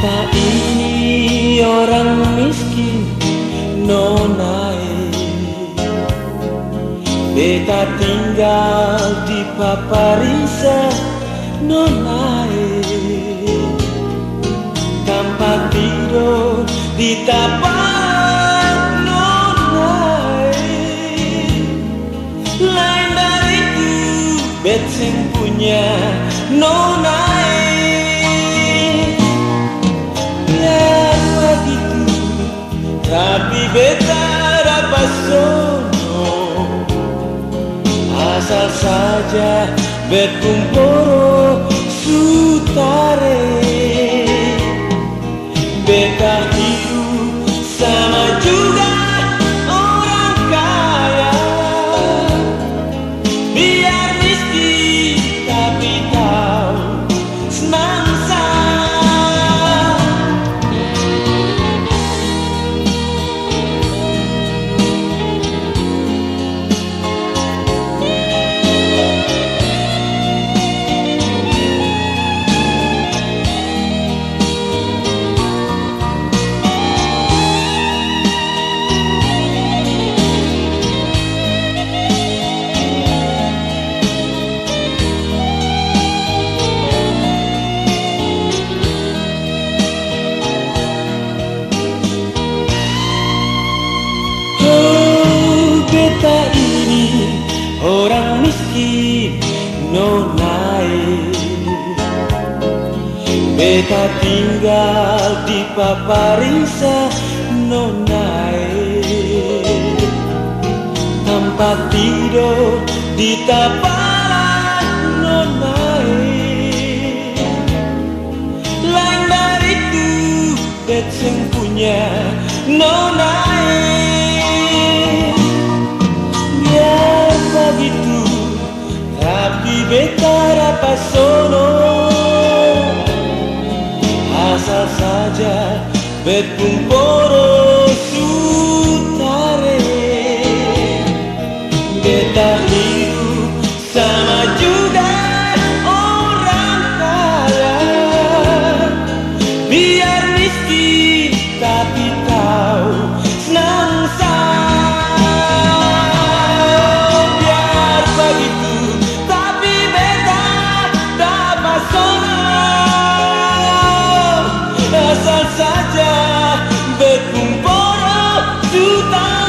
Kita ini orang miskin nonai Beta tinggal di Paparisa nonai Tanpa tidur di tapak nonai Lain dari itu Betsing punya nonai viveta pasono asal saja berkumpul nonai Beta tinggal di Paparisa nonai Tempat tidur di tapak nonai Lain dari itu bet punya nonai che cara pasono asal saja bet pun ayudar.